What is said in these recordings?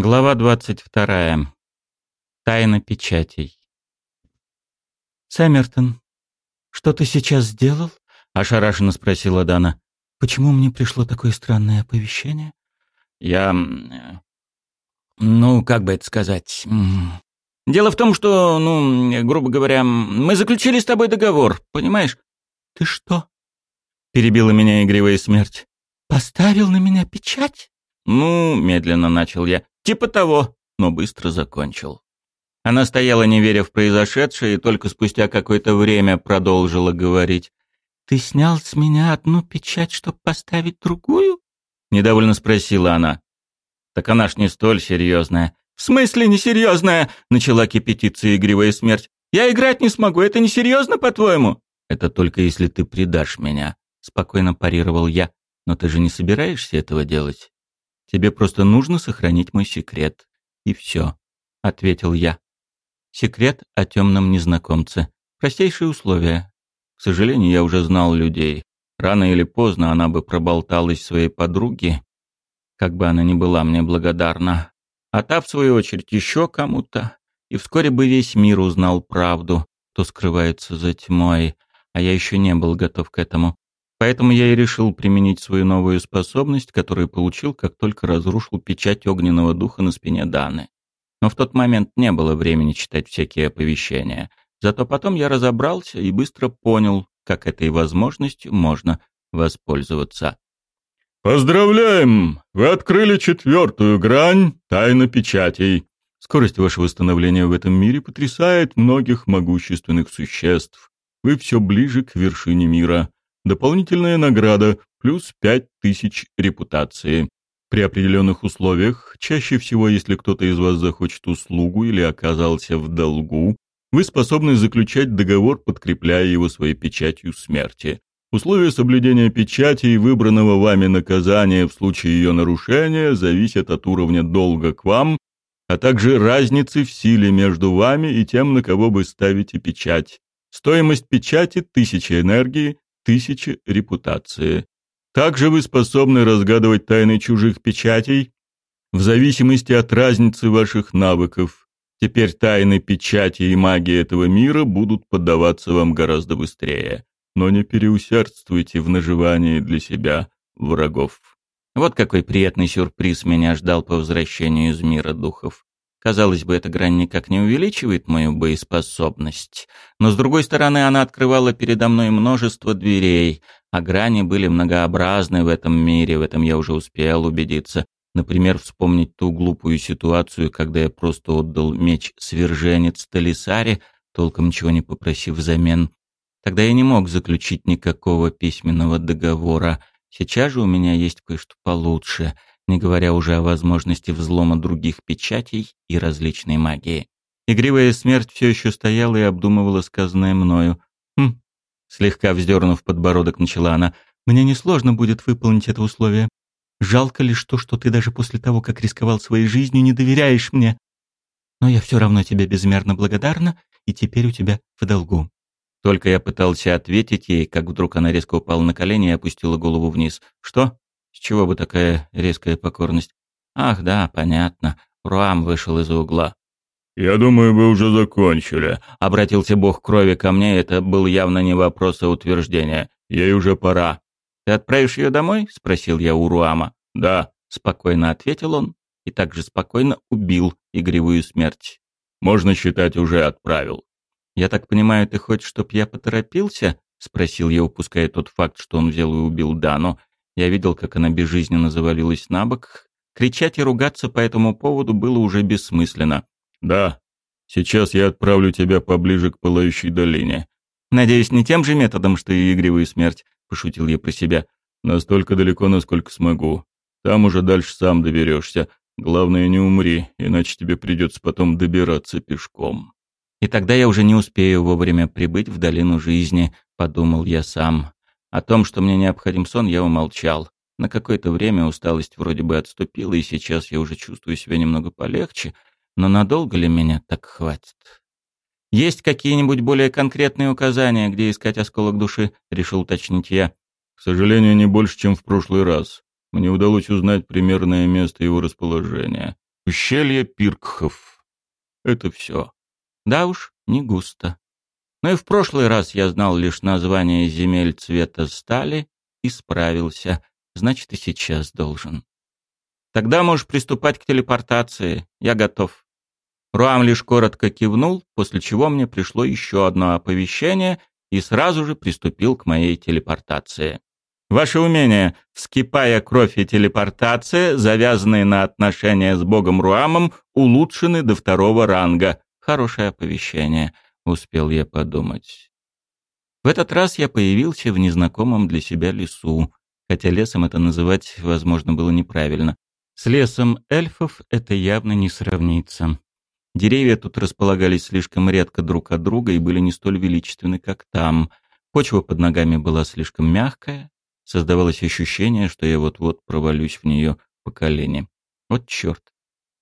Глава двадцать вторая. Тайна печатей. «Сэммертон, что ты сейчас сделал?» — ошарашенно спросила Дана. «Почему мне пришло такое странное оповещение?» «Я... ну, как бы это сказать... Дело в том, что, ну, грубо говоря, мы заключили с тобой договор, понимаешь?» «Ты что?» — перебила меня игривая смерть. «Поставил на меня печать?» «Ну, медленно начал я. Типа того, но быстро закончил». Она стояла, не веря в произошедшее, и только спустя какое-то время продолжила говорить. «Ты снял с меня одну печать, чтобы поставить другую?» — недовольно спросила она. «Так она ж не столь серьезная». «В смысле несерьезная?» — начала кипятиться игривая смерть. «Я играть не смогу, это несерьезно, по-твоему?» «Это только если ты предашь меня», — спокойно парировал я. «Но ты же не собираешься этого делать?» Тебе просто нужно сохранить мой секрет. И все», — ответил я. Секрет о темном незнакомце. Простейшие условия. К сожалению, я уже знал людей. Рано или поздно она бы проболталась своей подруге, как бы она ни была мне благодарна. А та, в свою очередь, еще кому-то. И вскоре бы весь мир узнал правду, кто скрывается за тьмой. А я еще не был готов к этому. Поэтому я и решил применить свою новую способность, которую получил, как только разрушил печать огненного духа на спине Даны. Но в тот момент не было времени читать всякие оповещения. Зато потом я разобрался и быстро понял, как этой возможностью можно воспользоваться. «Поздравляем! Вы открыли четвертую грань тайны печатей. Скорость вашего восстановления в этом мире потрясает многих могущественных существ. Вы все ближе к вершине мира. Дополнительная награда плюс 5000 репутации. При определенных условиях, чаще всего если кто-то из вас захочет услугу или оказался в долгу, вы способны заключать договор, подкрепляя его своей печатью смерти. Условия соблюдения печати и выбранного вами наказания в случае ее нарушения зависят от уровня долга к вам, а также разницы в силе между вами и тем, на кого вы ставите печать. Стоимость печати – 1000 энергии, тысячи репутации. Также вы способны разгадывать тайны чужих печатей в зависимости от разницы ваших навыков. Теперь тайны печати и магии этого мира будут поддаваться вам гораздо быстрее. Но не переусердствуйте в наживании для себя врагов. Вот какой приятный сюрприз меня ждал по возвращению из мира духов. Казалось бы, эта грань никак не увеличивает мою боеспособность, но с другой стороны она открывала передо мной множество дверей, а грани были многообразны в этом мире, в этом я уже успел убедиться. Например, вспомнить ту глупую ситуацию, когда я просто отдал меч сверженец Талисаре, толком ничего не попросив взамен. Тогда я не мог заключить никакого письменного договора. Сейчас же у меня есть кое-что получше — не говоря уже о возможности взлома других печатей и различной магии. Игривая смерть все еще стояла и обдумывала сказанное мною. «Хм», слегка вздернув подбородок, начала она, «мне несложно будет выполнить это условие. Жалко лишь то, что ты даже после того, как рисковал своей жизнью, не доверяешь мне. Но я все равно тебе безмерно благодарна, и теперь у тебя в долгу». Только я пытался ответить ей, как вдруг она резко упала на колени и опустила голову вниз. «Что?» С чего бы такая резкая покорность? Ах, да, понятно. Руам вышел из угла. «Я думаю, вы уже закончили», — обратился бог крови ко мне, это был явно не вопрос, а утверждение. «Ей уже пора». «Ты отправишь ее домой?» — спросил я у Руама. «Да», — спокойно ответил он и также спокойно убил игривую смерть. «Можно считать, уже отправил». «Я так понимаю, ты хочешь, чтоб я поторопился?» — спросил я, упуская тот факт, что он взял и убил Дану, я видел, как она безжизненно завалилась на бок. Кричать и ругаться по этому поводу было уже бессмысленно. «Да, сейчас я отправлю тебя поближе к пылающей долине». «Надеюсь, не тем же методом, что и игривую смерть», — пошутил я про себя. «Настолько далеко, насколько смогу. Там уже дальше сам доберешься. Главное, не умри, иначе тебе придется потом добираться пешком». «И тогда я уже не успею вовремя прибыть в долину жизни», — подумал я сам. О том, что мне необходим сон, я умолчал. На какое-то время усталость вроде бы отступила, и сейчас я уже чувствую себя немного полегче, но надолго ли меня так хватит? «Есть какие-нибудь более конкретные указания, где искать осколок души?» — решил уточнить я. «К сожалению, не больше, чем в прошлый раз. Мне удалось узнать примерное место его расположения. Ущелье Пиркхов. Это все. Да уж, не густо. Но и в прошлый раз я знал лишь название земель цвета стали и справился. Значит, и сейчас должен. Тогда можешь приступать к телепортации. Я готов. Руам лишь коротко кивнул, после чего мне пришло еще одно оповещение и сразу же приступил к моей телепортации. Ваше умение, вскипая кровь и телепортация, завязанные на отношения с богом Руамом, улучшены до второго ранга. Хорошее оповещение, успел я подумать. В этот раз я появился в незнакомом для себя лесу, хотя лесом это называть, возможно, было неправильно. С лесом эльфов это явно не сравнится. Деревья тут располагались слишком редко друг от друга и были не столь величественны, как там. Почва под ногами была слишком мягкая. Создавалось ощущение, что я вот-вот провалюсь в нее по колени. Вот черт.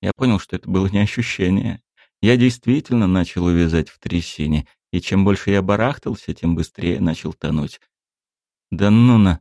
Я понял, что это было не ощущение. Я действительно начал увязать в трясине, и чем больше я барахтался, тем быстрее начал тонуть. Да ну на!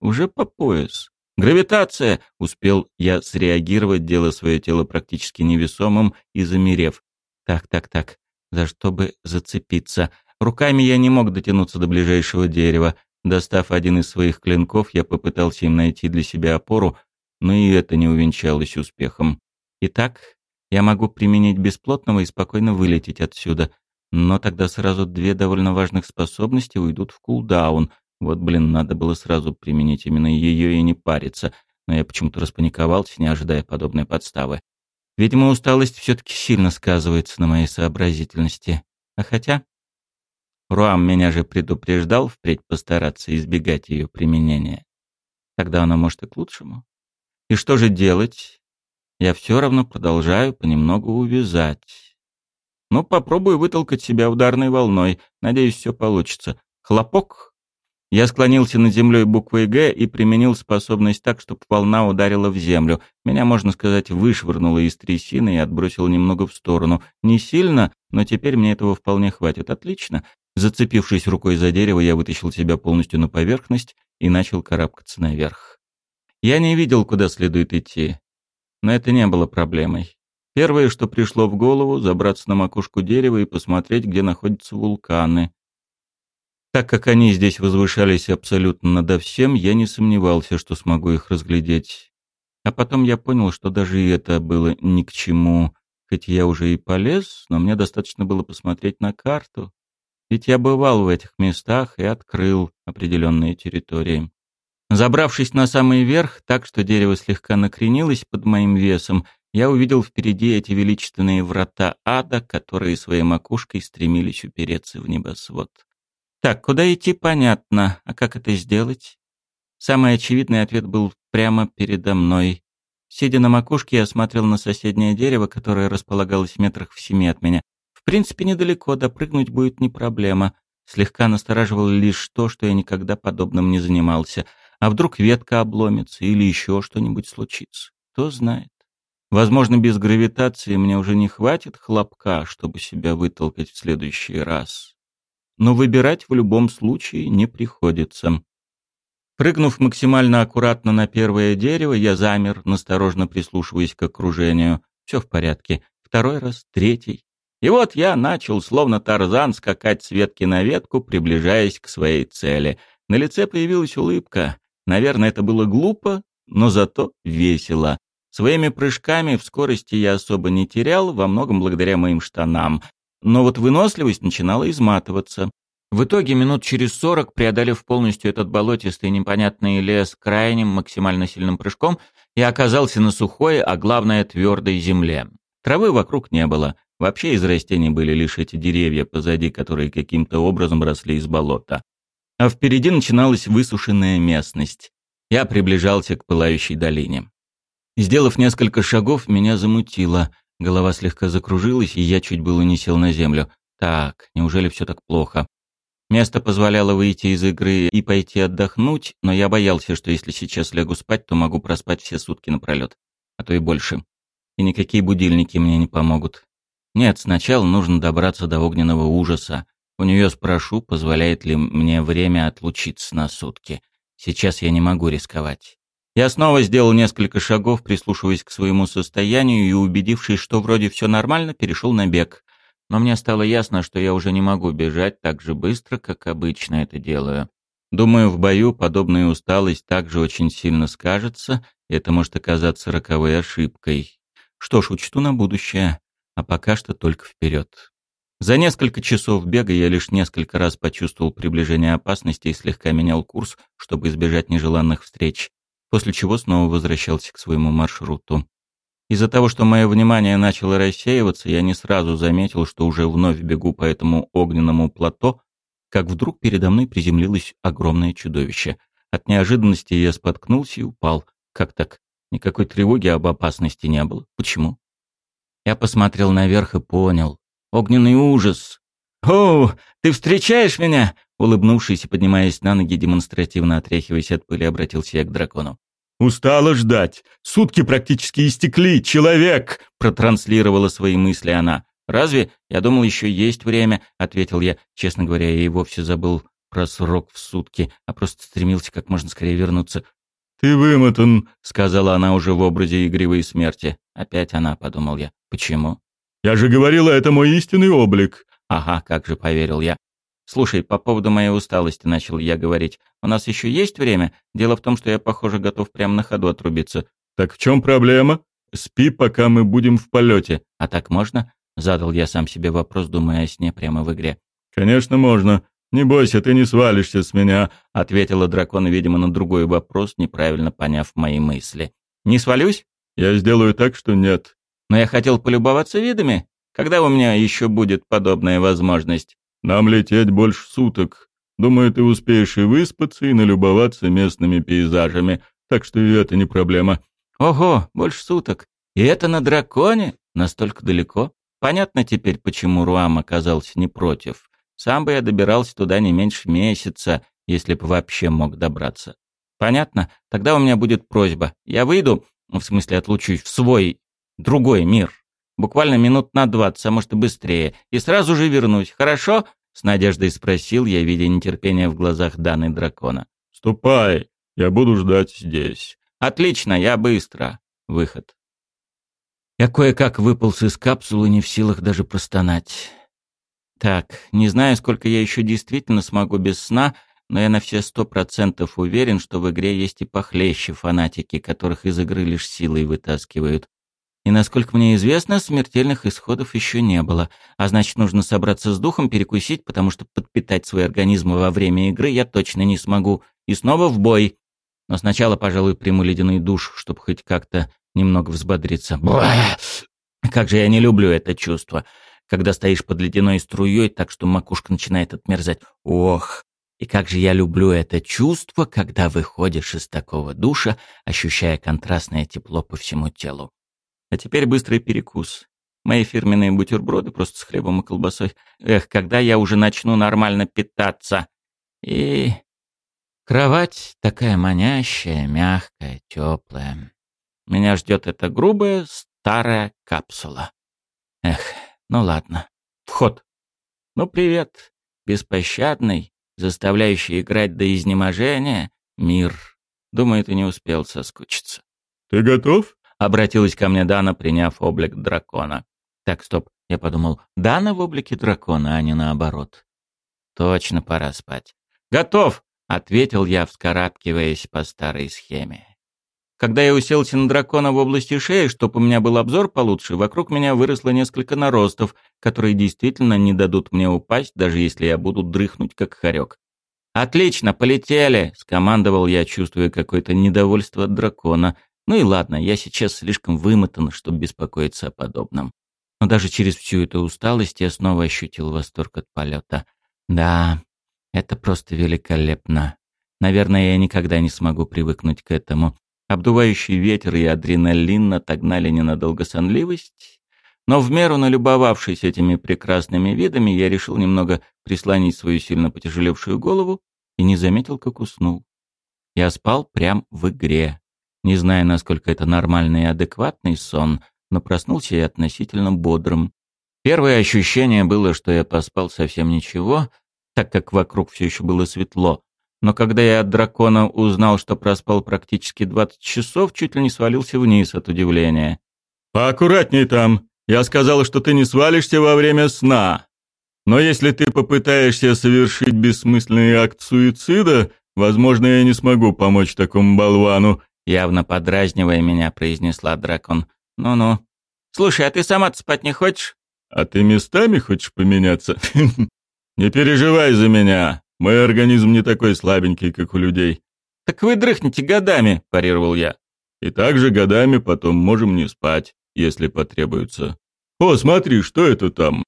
Уже по пояс. «Гравитация!» — успел я среагировать, делая свое тело практически невесомым и замерев. «Так, так, так, за что бы зацепиться?» Руками я не мог дотянуться до ближайшего дерева. Достав один из своих клинков, я попытался им найти для себя опору, но и это не увенчалось успехом. Итак, я могу применить бесплотного и спокойно вылететь отсюда. Но тогда сразу две довольно важных способности уйдут в кулдаун, вот, блин, надо было сразу применить именно ее и не париться, но я почему-то распаниковался, не ожидая подобной подставы. Видимо, усталость все-таки сильно сказывается на моей сообразительности. А хотя... Руам меня же предупреждал впредь постараться избегать ее применения. Тогда она может и к лучшему. И что же делать? Я все равно продолжаю понемногу увязать. Ну, попробую вытолкать себя ударной волной. Надеюсь, все получится. Хлопок, я склонился над землей буквой «Г» и применил способность так, чтобы волна ударила в землю. Меня, можно сказать, вышвырнуло из трясины и отбросило немного в сторону. Не сильно, но теперь мне этого вполне хватит. Отлично. Зацепившись рукой за дерево, я вытащил себя полностью на поверхность и начал карабкаться наверх. Я не видел, куда следует идти. Но это не было проблемой. Первое, что пришло в голову, забраться на макушку дерева и посмотреть, где находятся вулканы. Так как они здесь возвышались абсолютно надо всем, я не сомневался, что смогу их разглядеть. А потом я понял, что даже и это было ни к чему, хоть я уже и полез, но мне достаточно было посмотреть на карту. Ведь я бывал в этих местах и открыл определенные территории. Забравшись на самый верх, так что дерево слегка накренилось под моим весом, я увидел впереди эти величественные врата ада, которые своей макушкой стремились упереться в небосвод. Так, куда идти, понятно. А как это сделать? Самый очевидный ответ был прямо передо мной. Сидя на макушке, я смотрел на соседнее дерево, которое располагалось в метрах в семи от меня. В принципе, недалеко, допрыгнуть будет не проблема. Слегка настораживало лишь то, что я никогда подобным не занимался. А вдруг ветка обломится или еще что-нибудь случится? Кто знает. Возможно, без гравитации мне уже не хватит хлопка, чтобы себя вытолкать в следующий раз но выбирать в любом случае не приходится. Прыгнув максимально аккуратно на первое дерево, я замер, насторожно прислушиваясь к окружению. Все в порядке. Второй раз, третий. И вот я начал, словно тарзан, скакать с ветки на ветку, приближаясь к своей цели. На лице появилась улыбка. Наверное, это было глупо, но зато весело. Своими прыжками в скорости я особо не терял, во многом благодаря моим штанам. Но вот выносливость начинала изматываться. В итоге минут через сорок, преодолев полностью этот болотистый непонятный лес крайним максимально сильным прыжком, я оказался на сухой, а главное твердой земле. Травы вокруг не было. Вообще из растений были лишь эти деревья позади, которые каким-то образом росли из болота. А впереди начиналась высушенная местность. Я приближался к пылающей долине. Сделав несколько шагов, меня замутило. Голова слегка закружилась, и я чуть было не сел на землю. Так, неужели все так плохо? Место позволяло выйти из игры и пойти отдохнуть, но я боялся, что если сейчас лягу спать, то могу проспать все сутки напролет, а то и больше. И никакие будильники мне не помогут. Нет, сначала нужно добраться до огненного ужаса. У нее спрошу, позволяет ли мне время отлучиться на сутки. Сейчас я не могу рисковать. Я снова сделал несколько шагов, прислушиваясь к своему состоянию и убедившись, что вроде все нормально, перешел на бег. Но мне стало ясно, что я уже не могу бежать так же быстро, как обычно это делаю. Думаю, в бою подобная усталость также очень сильно скажется, и это может оказаться роковой ошибкой. Что ж, учту на будущее, а пока что только вперед. За несколько часов бега я лишь несколько раз почувствовал приближение опасности и слегка менял курс, чтобы избежать нежеланных встреч, после чего снова возвращался к своему маршруту. Из-за того, что мое внимание начало рассеиваться, я не сразу заметил, что уже вновь бегу по этому огненному плато, как вдруг передо мной приземлилось огромное чудовище. От неожиданности я споткнулся и упал. Как так? Никакой тревоги об опасности не было. Почему? Я посмотрел наверх и понял. Огненный ужас. «О, ты встречаешь меня?» Улыбнувшись и поднимаясь на ноги, демонстративно отряхиваясь от пыли, обратился я к дракону. «Устала ждать. Сутки практически истекли. Человек!» Протранслировала свои мысли она. «Разве? Я думал, еще есть время», — ответил я. Честно говоря, я и вовсе забыл про срок в сутки, а просто стремился как можно скорее вернуться. «Ты вымотан», — сказала она уже в образе игривой смерти. «Опять она», — подумал я. «Почему?» Я же говорила, это мой истинный облик. Ага, как же поверил я. Слушай, по поводу моей усталости начал я говорить. У нас еще есть время? Дело в том, что я, похоже, готов прямо на ходу отрубиться. Так в чем проблема? Спи, пока мы будем в полете. А так можно? Задал я сам себе вопрос, думая о сне прямо в игре. Конечно, можно. Не бойся, ты не свалишься с меня, ответила дракон, видимо, на другой вопрос, неправильно поняв мои мысли. Не свалюсь? Я сделаю так, что нет. Но я хотел полюбоваться видами. Когда у меня еще будет подобная возможность? Нам лететь больше суток. Думаю, ты успеешь и выспаться, и налюбоваться местными пейзажами, так что и это не проблема. Ого, больше суток. И это на драконе? Настолько далеко? Понятно теперь, почему Руам оказался не против. Сам бы я добирался туда не меньше месяца, если бы вообще мог добраться. Понятно? Тогда у меня будет просьба. Я выйду, в смысле отлучусь в свой другой мир. Буквально минут на двадцать, а может и быстрее. И сразу же вернусь, хорошо?» С надеждой спросил я, видя нетерпение в глазах Даны дракона. «Ступай, я буду ждать здесь». «Отлично, я быстро». Выход. Я кое-как выполз из капсулы, не в силах даже простонать. Так, не знаю, сколько я еще действительно смогу без сна, но я на все сто процентов уверен, что в игре есть и похлеще фанатики, которых из игры лишь силой вытаскивают. И, насколько мне известно, смертельных исходов еще не было. А значит, нужно собраться с духом, перекусить, потому что подпитать свой организм во время игры я точно не смогу. И снова в бой. Но сначала, пожалуй, приму ледяной душ, чтобы хоть как-то немного взбодриться. Бlah! Как же я не люблю это чувство, когда стоишь под ледяной струей, так что макушка начинает отмерзать. Ох! И как же я люблю это чувство, когда выходишь из такого душа, ощущая контрастное тепло по всему телу. А теперь быстрый перекус. Мои фирменные бутерброды просто с хлебом и колбасой. Эх, когда я уже начну нормально питаться. И кровать такая манящая, мягкая, теплая. Меня ждет эта грубая старая капсула. Эх, ну ладно. Вход. Ну, привет, беспощадный, заставляющий играть до изнеможения, мир. Думаю, ты не успел соскучиться. «Ты готов?» Обратилась ко мне Дана, приняв облик дракона. Так, стоп, я подумал, Дана в облике дракона, а не наоборот. Точно пора спать. Готов, ответил я, вскарабкиваясь по старой схеме. Когда я уселся на дракона в области шеи, чтоб у меня был обзор получше, вокруг меня выросло несколько наростов, которые действительно не дадут мне упасть, даже если я буду дрыхнуть, как хорек. «Отлично, полетели!» — скомандовал я, чувствуя какое-то недовольство от дракона, ну и ладно, я сейчас слишком вымотан, чтобы беспокоиться о подобном. Но даже через всю эту усталость я снова ощутил восторг от полета. Да, это просто великолепно. Наверное, я никогда не смогу привыкнуть к этому. Обдувающий ветер и адреналин отогнали ненадолго сонливость, но в меру налюбовавшись этими прекрасными видами, я решил немного прислонить свою сильно потяжелевшую голову и не заметил, как уснул. Я спал прямо в игре. Не знаю, насколько это нормальный и адекватный сон, но проснулся я относительно бодрым. Первое ощущение было, что я поспал совсем ничего, так как вокруг все еще было светло. но когда я от дракона узнал, что проспал практически 20 часов, чуть ли не свалился вниз от удивления. «Поаккуратней там. Я сказал, что ты не свалишься во время сна. Но если ты попытаешься совершить бессмысленный акт суицида, возможно, я не смогу помочь такому болвану», явно подразнивая меня, произнесла дракон. «Ну-ну. Слушай, а ты сама спать не хочешь?» «А ты местами хочешь поменяться?» «Не переживай за меня. Мой организм не такой слабенький, как у людей». «Так вы дрыхнете годами», – парировал я. «И также годами потом можем не спать, если потребуется. О, смотри, что это там?»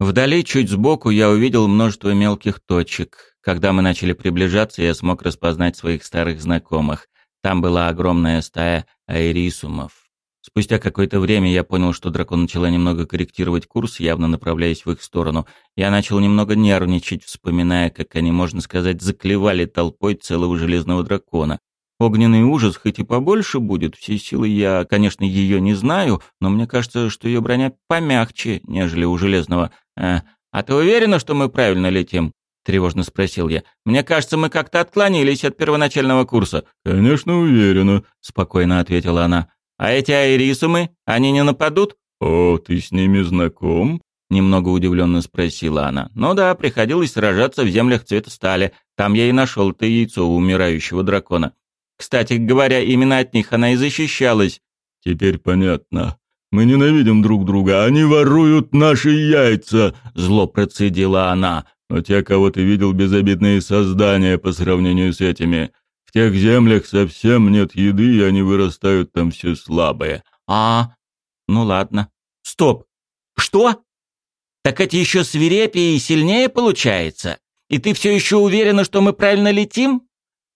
Вдали, чуть сбоку, я увидел множество мелких точек. Когда мы начали приближаться, я смог распознать своих старых знакомых. Там была огромная стая аэрисумов. Спустя какое-то время я понял, что дракон начала немного корректировать курс, явно направляясь в их сторону. Я начал немного нервничать, вспоминая, как они, можно сказать, заклевали толпой целого железного дракона. Огненный ужас хоть и побольше будет, все силы я, конечно, ее не знаю, но мне кажется, что ее броня помягче, нежели у железного. «А, а ты уверена, что мы правильно летим?» — тревожно спросил я. «Мне кажется, мы как-то отклонились от первоначального курса». «Конечно, уверена», — спокойно ответила она. «А эти айрисумы, они не нападут?» «О, ты с ними знаком?» Немного удивленно спросила она. «Ну да, приходилось сражаться в землях цвета стали. Там я и нашел это яйцо у умирающего дракона. Кстати говоря, именно от них она и защищалась». «Теперь понятно. Мы ненавидим друг друга, они воруют наши яйца!» Зло процедила она. «Но те, кого ты видел, безобидные создания по сравнению с этими. В тех землях совсем нет еды, и они вырастают там все слабые». «А, ну ладно. Стоп! Что? Так эти еще свирепее и сильнее получается? И ты все еще уверена, что мы правильно летим?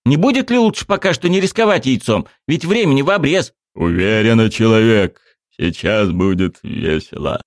Не будет ли лучше пока что не рисковать яйцом? Ведь времени в обрез». «Уверена, человек. Сейчас будет весело.